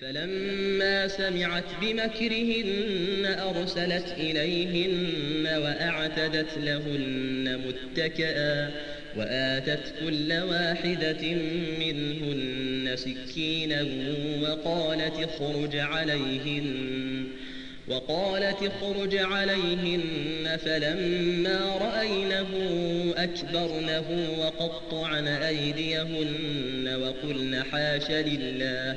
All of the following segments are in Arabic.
فلما سمعت بمكرهن أرسلت إليهن وأعتدت لهن متكئا وآتت كل واحدة منهن سكينا وقالت اخرج عليهن وقالت اخرج عليهن فلما رأينه أكبرنه وقطعن أيديهن وقلن حاش لله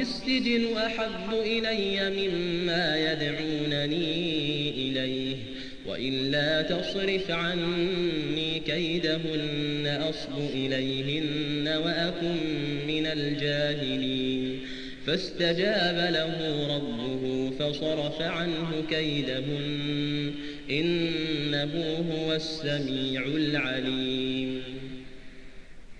السجن أحب إلي مما يدعونني إليه وإلا تصرف عني كيدهن أصب إليهن وأكن من الجاهلين. فاستجاب له ربه فصرف عنه كيدهن إنه هو السميع العليم.